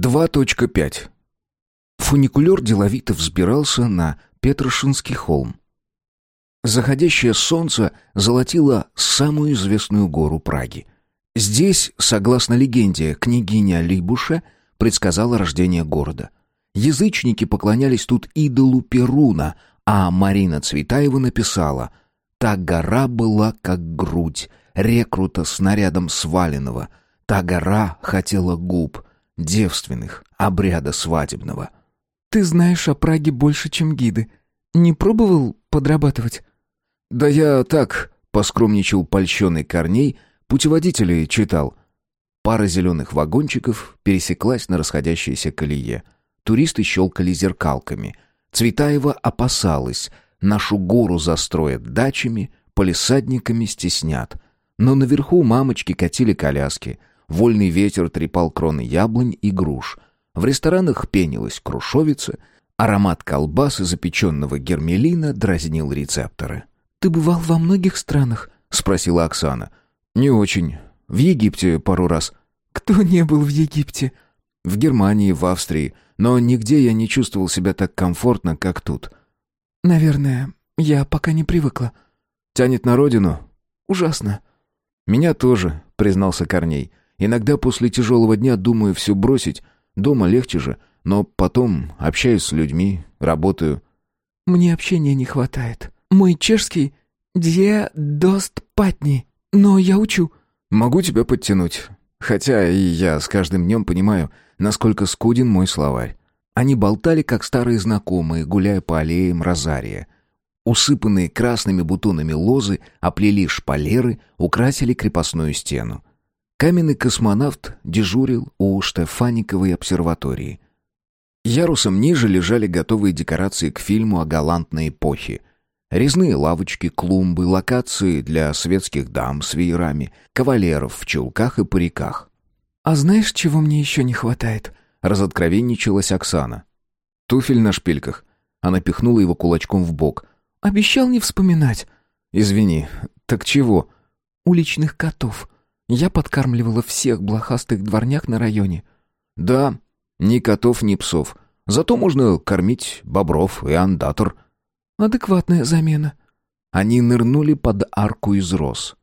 2.5. Фуникулер деловито взбирался на Петрошинский холм. Заходящее солнце золотило самую известную гору Праги. Здесь, согласно легенде, княгиня Лейбуше предсказала рождение города. Язычники поклонялись тут идолу Перуна, а Марина Цветаева написала «Та гора была как грудь, рекрута снарядом сваленного. Та гора хотела губ, девственных, обряда свадебного». «Ты знаешь о Праге больше, чем гиды. Не пробовал подрабатывать?» «Да я так», — поскромничал польщенный Корней, путеводители читал. Пара зеленых вагончиков пересеклась на расходящейся колее. Туристы щелкали зеркалками. Цветаева опасалась. Нашу гору застроят дачами, полисадниками стеснят. Но наверху мамочки катили коляски. Вольный ветер трепал кроны яблонь и груш. В ресторанах пенилась крушовица. Аромат колбас и запеченного гермелина дразнил рецепторы. «Ты бывал во многих странах?» — спросила Оксана. «Не очень. В Египте пару раз». «Кто не был в Египте?» «В Германии, в Австрии. Но нигде я не чувствовал себя так комфортно, как тут». «Наверное, я пока не привыкла». «Тянет на родину?» «Ужасно». «Меня тоже», — признался Корней. «Иногда после тяжелого дня думаю все бросить. Дома легче же, но потом общаюсь с людьми, работаю». «Мне общения не хватает. Мой чешский «Дье дост патни, но я учу». «Могу тебя подтянуть. Хотя и я с каждым днем понимаю, насколько скуден мой словарь». Они болтали, как старые знакомые, гуляя по аллеям Розария. Усыпанные красными бутонами лозы оплели шпалеры, украсили крепостную стену. Каменный космонавт дежурил у Штефаниковой обсерватории. Ярусом ниже лежали готовые декорации к фильму о галантной эпохе. Резные лавочки, клумбы, локации для светских дам с веерами, кавалеров в чулках и париках. «А знаешь, чего мне еще не хватает?» — разоткровенничалась Оксана. «Туфель на шпильках». Она пихнула его кулачком в бок. «Обещал не вспоминать». «Извини, так чего?» «Уличных котов. Я подкармливала всех блохастых дворняк на районе». «Да, ни котов, ни псов. Зато можно кормить бобров и андатор». Адекватная замена. Они нырнули под арку из роз.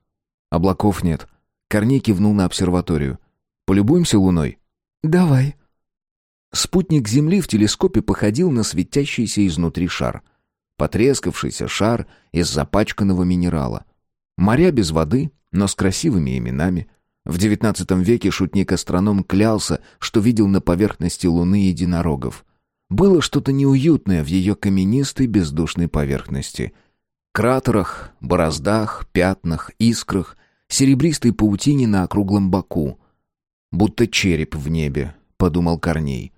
Облаков нет. Корней кивнул на обсерваторию. Полюбуемся луной? Давай. Спутник Земли в телескопе походил на светящийся изнутри шар. Потрескавшийся шар из запачканного минерала. Моря без воды, но с красивыми именами. В XIX веке шутник-астроном клялся, что видел на поверхности Луны единорогов. Было что-то неуютное в ее каменистой бездушной поверхности. Кратерах, бороздах, пятнах, искрах, серебристой паутине на округлом боку. «Будто череп в небе», — подумал Корней.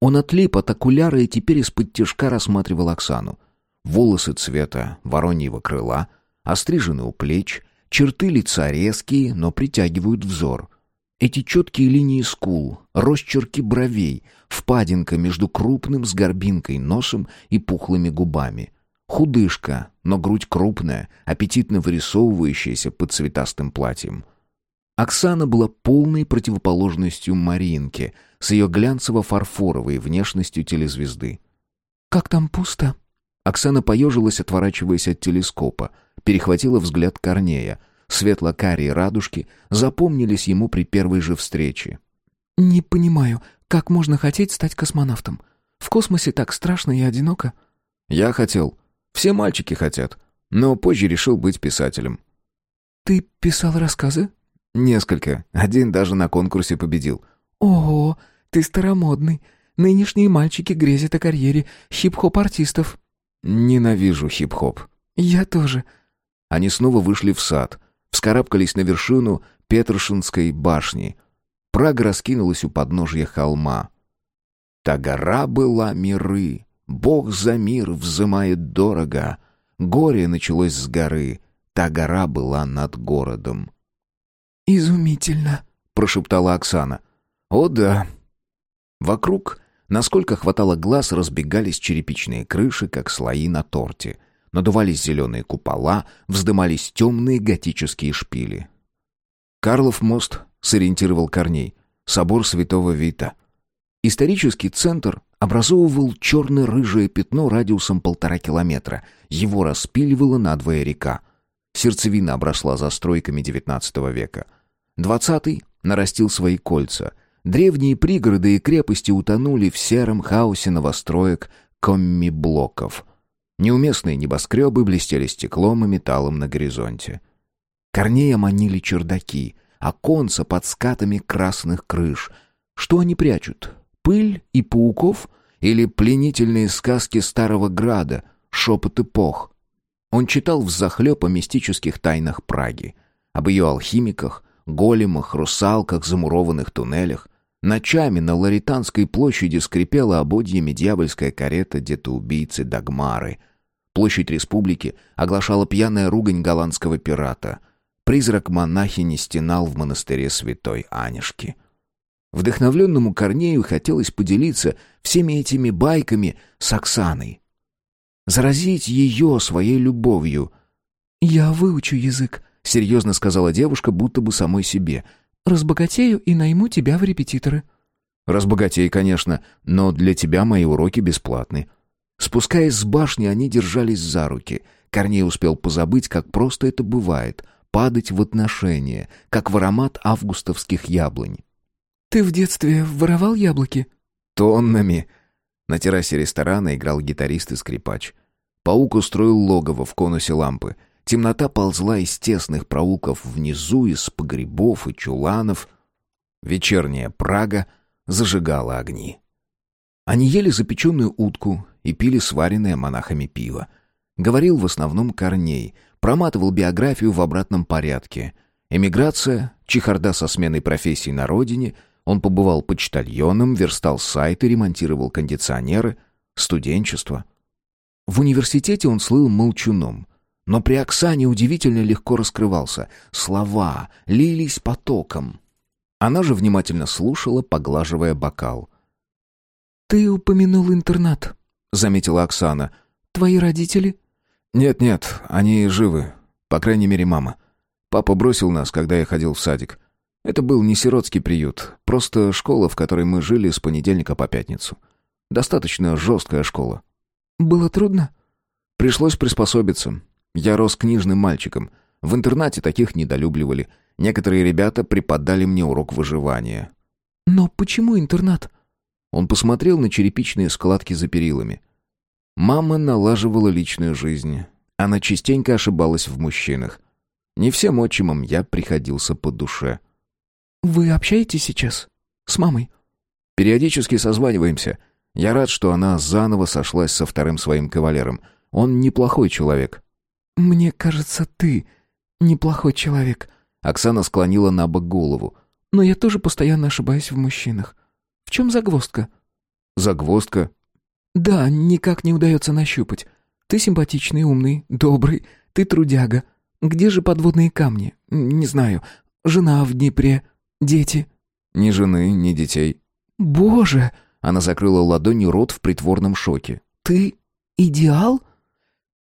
Он отлип от окуляра и теперь из-под тяжка рассматривал Оксану. Волосы цвета вороньего крыла, острижены у плеч, черты лица резкие, но притягивают взор — эти четкие линии скул, росчерки бровей, впадинка между крупным с горбинкой носом и пухлыми губами. Худышка, но грудь крупная, аппетитно вырисовывающаяся под цветастым платьем. Оксана была полной противоположностью Маринке с ее глянцево-фарфоровой внешностью телезвезды. «Как там пусто?» Оксана поежилась, отворачиваясь от телескопа, перехватила взгляд Корнея — Светло-карие радужки запомнились ему при первой же встрече. «Не понимаю, как можно хотеть стать космонавтом? В космосе так страшно и одиноко». «Я хотел. Все мальчики хотят. Но позже решил быть писателем». «Ты писал рассказы?» «Несколько. Один даже на конкурсе победил». «Ого, ты старомодный. Нынешние мальчики грезят о карьере хип-хоп-артистов». «Ненавижу хип-хоп». «Я тоже». Они снова вышли в сад вскарабкались на вершину Петрушинской башни. Прага раскинулась у подножья холма. Та гора была миры, Бог за мир взымает дорого. Горе началось с горы, та гора была над городом. «Изумительно», — прошептала Оксана. «О да». Вокруг, насколько хватало глаз, разбегались черепичные крыши, как слои на торте — надувались зеленые купола, вздымались темные готические шпили. «Карлов мост», — сориентировал Корней, — «собор святого Вита». Исторический центр образовывал черно-рыжее пятно радиусом полтора километра. Его распиливала надвое река. Сердцевина обросла застройками XIX века. Двадцатый нарастил свои кольца. Древние пригороды и крепости утонули в сером хаосе новостроек комми-блоков. Неуместные небоскребы блестели стеклом и металлом на горизонте. Корнея манили чердаки, оконца под скатами красных крыш. Что они прячут? Пыль и пауков? Или пленительные сказки старого града, шепот эпох? Он читал взахлеб о мистических тайнах Праги, об ее алхимиках, големах, русалках, замурованных туннелях. Ночами на Лаританской площади скрипела ободьями дьявольская карета детоубийцы Дагмары. Площадь республики оглашала пьяная ругань голландского пирата. Призрак монахини стенал в монастыре святой Анишки. Вдохновленному Корнею хотелось поделиться всеми этими байками с Оксаной. Заразить ее своей любовью. «Я выучу язык», — серьезно сказала девушка, будто бы самой себе. «Разбогатею и найму тебя в репетиторы». «Разбогатей, конечно, но для тебя мои уроки бесплатны». Спускаясь с башни, они держались за руки. Корней успел позабыть, как просто это бывает — падать в отношения, как в аромат августовских яблонь. «Ты в детстве воровал яблоки?» «Тоннами». На террасе ресторана играл гитарист и скрипач. Паук устроил логово в конусе лампы. Темнота ползла из тесных проулков внизу, из погребов и чуланов. Вечерняя Прага зажигала огни. Они ели запеченную утку и пили сваренное монахами пиво. Говорил в основном Корней, проматывал биографию в обратном порядке. Эмиграция, чехарда со сменой профессий на родине — он побывал почтальоном, верстал сайты, ремонтировал кондиционеры, студенчество. В университете он слыл молчуном. Но при Оксане удивительно легко раскрывался. Слова лились потоком. Она же внимательно слушала, поглаживая бокал. «Ты упомянул интернат», — заметила Оксана. «Твои родители?» «Нет-нет, они живы. По крайней мере, мама. Папа бросил нас, когда я ходил в садик. Это был не сиротский приют, просто школа, в которой мы жили с понедельника по пятницу. Достаточно жесткая школа. Было трудно? Пришлось приспособиться. Я рос книжным мальчиком. В интернате таких недолюбливали. Некоторые ребята преподали мне урок выживания. Но почему интернат? Он посмотрел на черепичные складки за перилами. Мама налаживала личную жизнь. Она частенько ошибалась в мужчинах. Не всем отчимам я приходился по душе. «Вы общаетесь сейчас? С мамой?» «Периодически созваниваемся. Я рад, что она заново сошлась со вторым своим кавалером. Он неплохой человек». «Мне кажется, ты неплохой человек». Оксана склонила на бок голову. «Но я тоже постоянно ошибаюсь в мужчинах. В чем загвоздка?» «Загвоздка?» «Да, никак не удается нащупать. Ты симпатичный, умный, добрый, ты трудяга. Где же подводные камни? Не знаю. Жена в Днепре, Дети?» «Ни жены, ни детей». «Боже!» Она закрыла ладонью рот в притворном шоке. «Ты идеал?»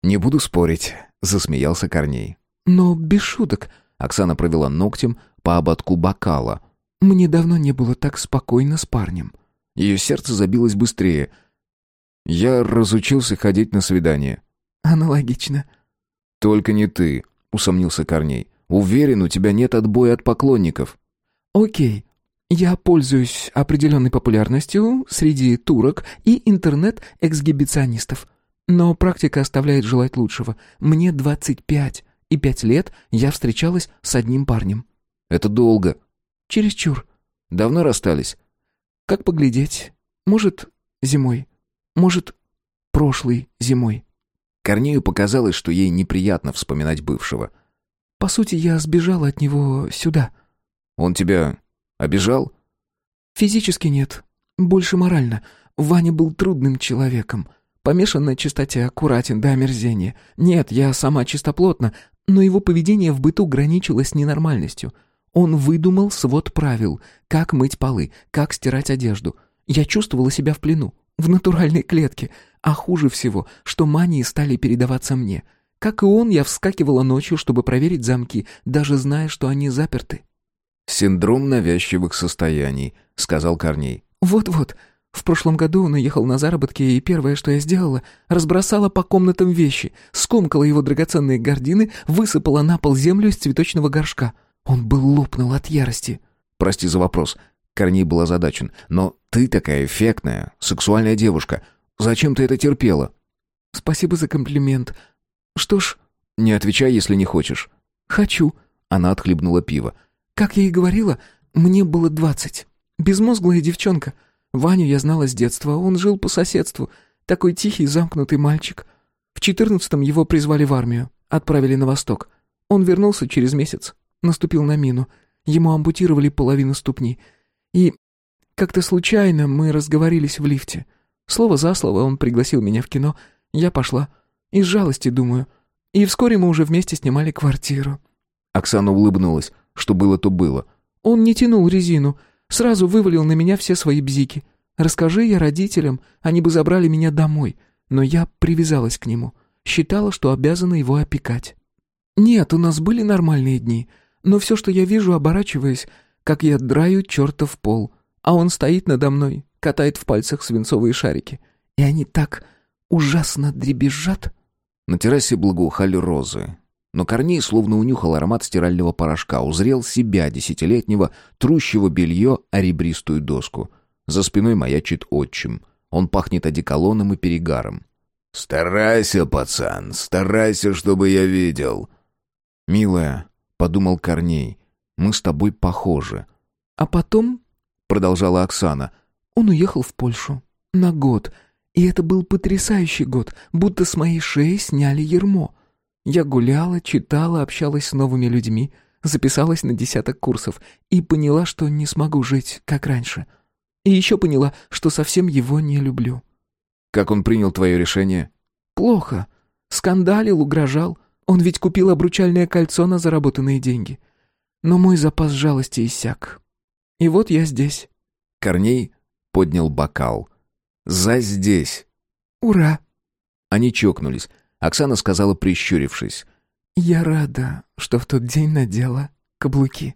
«Не буду спорить», — засмеялся Корней. «Но без шуток». Оксана провела ногтем по ободку бокала. «Мне давно не было так спокойно с парнем». Ее сердце забилось быстрее. «Я разучился ходить на свидания». «Аналогично». «Только не ты», — усомнился Корней. «Уверен, у тебя нет отбоя от поклонников». Окей. Я пользуюсь определенной популярностью среди турок и интернет-эксгибиционистов. Но практика оставляет желать лучшего. Мне 25, и пять лет я встречалась с одним парнем. Это долго. Чересчур. Давно расстались? Как поглядеть? Может, зимой. Может, прошлой зимой. Корнею показалось, что ей неприятно вспоминать бывшего. По сути, я сбежала от него сюда. Он тебя обижал? Физически нет. Больше морально. Ваня был трудным человеком. Помешан на чистоте, аккуратен до омерзения. Нет, я сама чистоплотна, но его поведение в быту граничило с ненормальностью. Он выдумал свод правил, как мыть полы, как стирать одежду. Я чувствовала себя в плену, в натуральной клетке. А хуже всего, что мании стали передаваться мне. Как и он, я вскакивала ночью, чтобы проверить замки, даже зная, что они заперты. «Синдром навязчивых состояний», — сказал Корней. Вот-вот. В прошлом году он уехал на заработки, и первое, что я сделала, разбросала по комнатам вещи, скомкала его драгоценные гардины, высыпала на пол землю из цветочного горшка. Он был лопнул от ярости. Прости за вопрос. Корней был озадачен. Но ты такая эффектная, сексуальная девушка. Зачем ты это терпела? Спасибо за комплимент. Что ж... Не отвечай, если не хочешь. Хочу. Она отхлебнула пиво. Как я и говорила, мне было двадцать. Безмозглая девчонка. Ваню я знала с детства, он жил по соседству. Такой тихий, замкнутый мальчик. В четырнадцатом его призвали в армию, отправили на восток. Он вернулся через месяц, наступил на мину. Ему ампутировали половину ступни. И как-то случайно мы разговорились в лифте. Слово за слово он пригласил меня в кино. Я пошла. Из жалости, думаю. И вскоре мы уже вместе снимали квартиру. Оксана улыбнулась. Что было, то было. Он не тянул резину. Сразу вывалил на меня все свои бзики. Расскажи я родителям, они бы забрали меня домой. Но я привязалась к нему. Считала, что обязана его опекать. Нет, у нас были нормальные дни. Но все, что я вижу, оборачиваясь, как я драю чертов пол. А он стоит надо мной, катает в пальцах свинцовые шарики. И они так ужасно дребезжат. На террасе благоухали розы. Но Корней словно унюхал аромат стирального порошка, узрел себя, десятилетнего, трущего белье о ребристую доску. За спиной маячит отчим. Он пахнет одеколоном и перегаром. «Старайся, пацан, старайся, чтобы я видел». «Милая», — подумал Корней, — «мы с тобой похожи». «А потом», — продолжала Оксана, — «он уехал в Польшу. На год. И это был потрясающий год, будто с моей шеи сняли ермо. Я гуляла, читала, общалась с новыми людьми, записалась на десяток курсов и поняла, что не смогу жить, как раньше. И еще поняла, что совсем его не люблю. Как он принял твое решение? Плохо. Скандалил, угрожал. Он ведь купил обручальное кольцо на заработанные деньги. Но мой запас жалости иссяк. И вот я здесь. Корней поднял бокал. «За здесь!» «Ура!» Они чокнулись. Оксана сказала, прищурившись. «Я рада, что в тот день надела каблуки».